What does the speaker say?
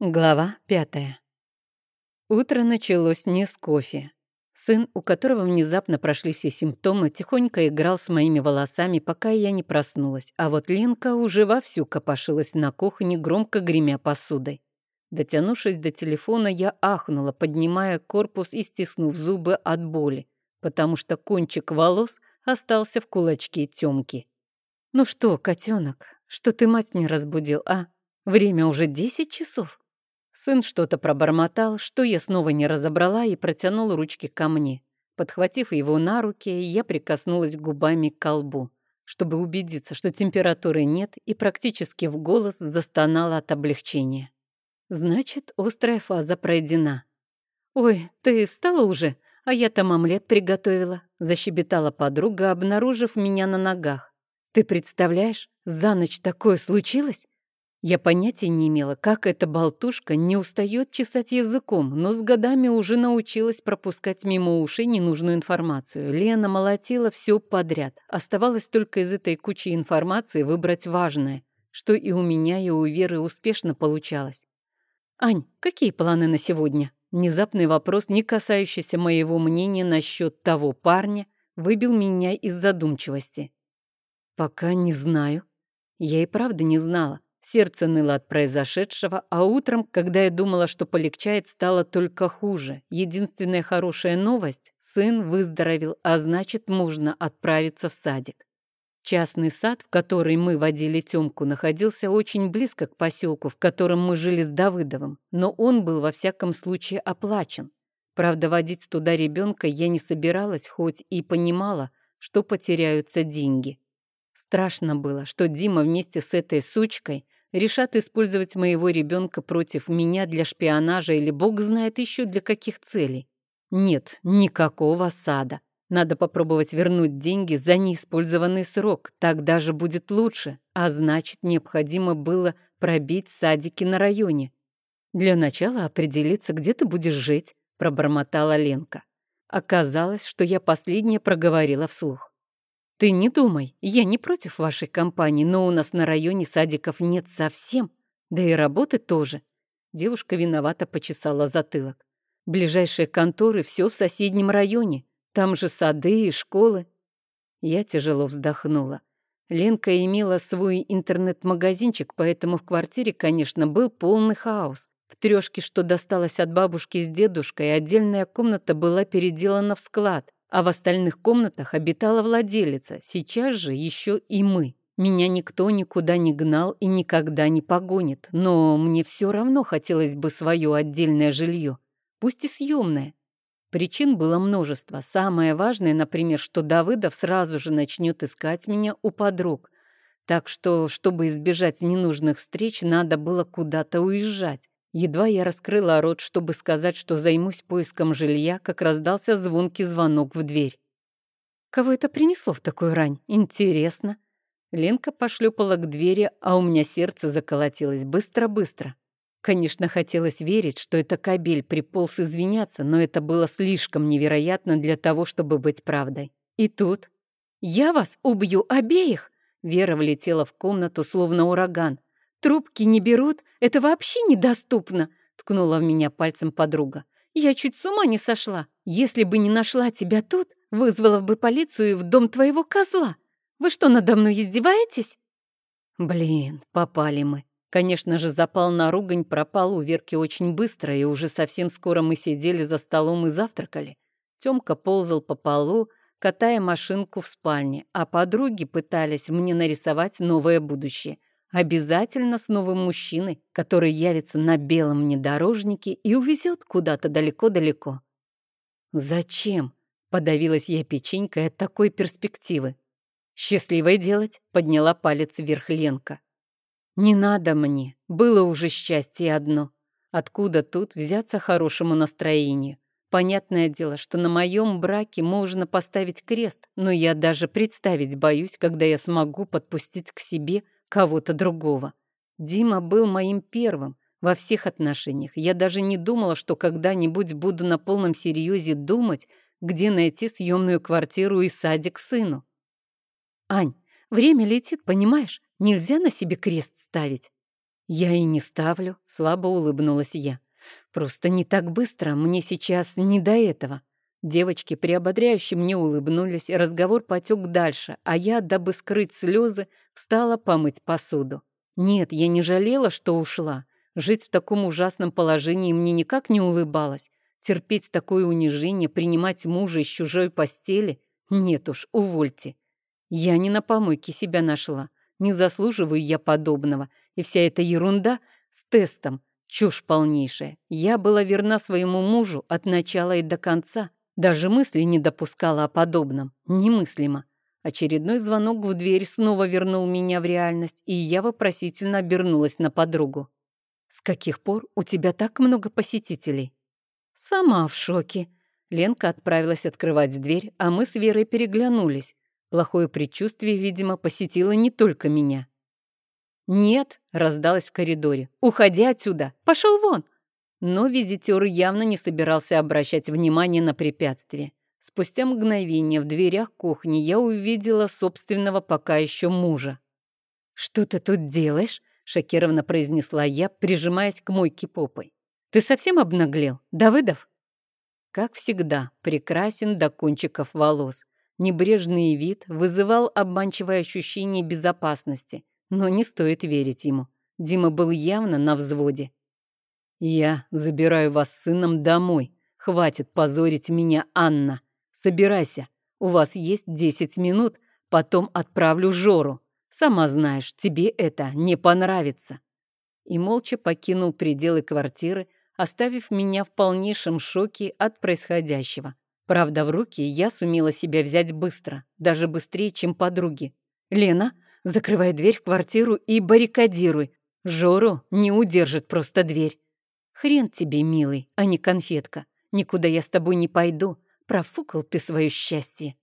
Глава пятая. Утро началось не с кофе. Сын, у которого внезапно прошли все симптомы, тихонько играл с моими волосами, пока я не проснулась, а вот Ленка уже вовсю копошилась на кухне, громко гремя посудой. Дотянувшись до телефона, я ахнула, поднимая корпус и стиснув зубы от боли, потому что кончик волос остался в кулачке Тёмки. «Ну что, котенок, что ты мать не разбудил, а? Время уже десять часов». Сын что-то пробормотал, что я снова не разобрала и протянул ручки ко мне. Подхватив его на руки, я прикоснулась губами к колбу, чтобы убедиться, что температуры нет, и практически в голос застонала от облегчения. Значит, острая фаза пройдена. «Ой, ты встала уже? А я там омлет приготовила», — защебетала подруга, обнаружив меня на ногах. «Ты представляешь, за ночь такое случилось? Я понятия не имела, как эта болтушка не устает чесать языком, но с годами уже научилась пропускать мимо ушей ненужную информацию. Лена молотила все подряд. Оставалось только из этой кучи информации выбрать важное, что и у меня, и у Веры успешно получалось. «Ань, какие планы на сегодня?» Внезапный вопрос, не касающийся моего мнения насчет того парня, выбил меня из задумчивости. «Пока не знаю». Я и правда не знала. Сердце ныло от произошедшего, а утром, когда я думала, что полегчает, стало только хуже. Единственная хорошая новость – сын выздоровел, а значит, можно отправиться в садик. Частный сад, в который мы водили Тёмку, находился очень близко к поселку, в котором мы жили с Давыдовым, но он был во всяком случае оплачен. Правда, водить туда ребенка я не собиралась, хоть и понимала, что потеряются деньги. Страшно было, что Дима вместе с этой сучкой решат использовать моего ребенка против меня для шпионажа или бог знает еще для каких целей. Нет, никакого сада. Надо попробовать вернуть деньги за неиспользованный срок, так даже будет лучше, а значит, необходимо было пробить садики на районе. Для начала определиться, где ты будешь жить, пробормотала Ленка. Оказалось, что я последнее проговорила вслух. Ты не думай, я не против вашей компании, но у нас на районе садиков нет совсем, да и работы тоже. Девушка виновато почесала затылок. Ближайшие конторы все в соседнем районе, там же сады и школы. Я тяжело вздохнула. Ленка имела свой интернет-магазинчик, поэтому в квартире, конечно, был полный хаос. В трёшке, что досталось от бабушки с дедушкой, отдельная комната была переделана в склад а в остальных комнатах обитала владелица, сейчас же еще и мы. Меня никто никуда не гнал и никогда не погонит, но мне все равно хотелось бы свое отдельное жилье, пусть и съемное. Причин было множество. Самое важное, например, что Давыдов сразу же начнет искать меня у подруг. Так что, чтобы избежать ненужных встреч, надо было куда-то уезжать. Едва я раскрыла рот, чтобы сказать, что займусь поиском жилья, как раздался звонкий звонок в дверь. Кого это принесло в такую рань? Интересно. Ленка пошлепала к двери, а у меня сердце заколотилось быстро-быстро. Конечно, хотелось верить, что это кабель приполз извиняться, но это было слишком невероятно для того, чтобы быть правдой. И тут... «Я вас убью обеих!» Вера влетела в комнату, словно ураган. Трубки не берут, это вообще недоступно!» — ткнула в меня пальцем подруга. «Я чуть с ума не сошла. Если бы не нашла тебя тут, вызвала бы полицию в дом твоего козла. Вы что, надо мной издеваетесь?» Блин, попали мы. Конечно же, запал на ругань пропал у Верки очень быстро, и уже совсем скоро мы сидели за столом и завтракали. Тёмка ползал по полу, катая машинку в спальне, а подруги пытались мне нарисовать новое будущее. Обязательно с новым мужчиной, который явится на белом внедорожнике и увезет куда-то далеко-далеко. «Зачем?» — подавилась я печенькой от такой перспективы. «Счастливой делать?» — подняла палец вверх Ленка. «Не надо мне, было уже счастье одно. Откуда тут взяться хорошему настроению? Понятное дело, что на моем браке можно поставить крест, но я даже представить боюсь, когда я смогу подпустить к себе кого-то другого. Дима был моим первым во всех отношениях. Я даже не думала, что когда-нибудь буду на полном серьезе думать, где найти съемную квартиру и садик сыну. Ань, время летит, понимаешь? Нельзя на себе крест ставить. Я и не ставлю, слабо улыбнулась я. Просто не так быстро, мне сейчас не до этого. Девочки приободряюще мне улыбнулись, разговор потек дальше, а я, дабы скрыть слезы, встала помыть посуду. Нет, я не жалела, что ушла. Жить в таком ужасном положении мне никак не улыбалось. Терпеть такое унижение, принимать мужа из чужой постели? Нет уж, увольте. Я не на помойке себя нашла. Не заслуживаю я подобного. И вся эта ерунда с тестом — чушь полнейшая. Я была верна своему мужу от начала и до конца. Даже мысли не допускала о подобном. Немыслимо. Очередной звонок в дверь снова вернул меня в реальность, и я вопросительно обернулась на подругу. «С каких пор у тебя так много посетителей?» «Сама в шоке». Ленка отправилась открывать дверь, а мы с Верой переглянулись. Плохое предчувствие, видимо, посетило не только меня. «Нет», — раздалось в коридоре, — «уходи отсюда, пошел вон!» Но визитер явно не собирался обращать внимание на препятствие. Спустя мгновение в дверях кухни я увидела собственного пока еще мужа. «Что ты тут делаешь?» — шокированно произнесла я, прижимаясь к мойке попой. «Ты совсем обнаглел, Давыдов?» Как всегда, прекрасен до кончиков волос. Небрежный вид вызывал обманчивое ощущение безопасности, но не стоит верить ему. Дима был явно на взводе. «Я забираю вас с сыном домой. Хватит позорить меня, Анна. Собирайся. У вас есть десять минут, потом отправлю Жору. Сама знаешь, тебе это не понравится». И молча покинул пределы квартиры, оставив меня в полнейшем шоке от происходящего. Правда, в руки я сумела себя взять быстро, даже быстрее, чем подруги. «Лена, закрывай дверь в квартиру и баррикадируй. Жору не удержит просто дверь. Хрен тебе, милый, а не конфетка. Никуда я с тобой не пойду. Профукал ты свое счастье.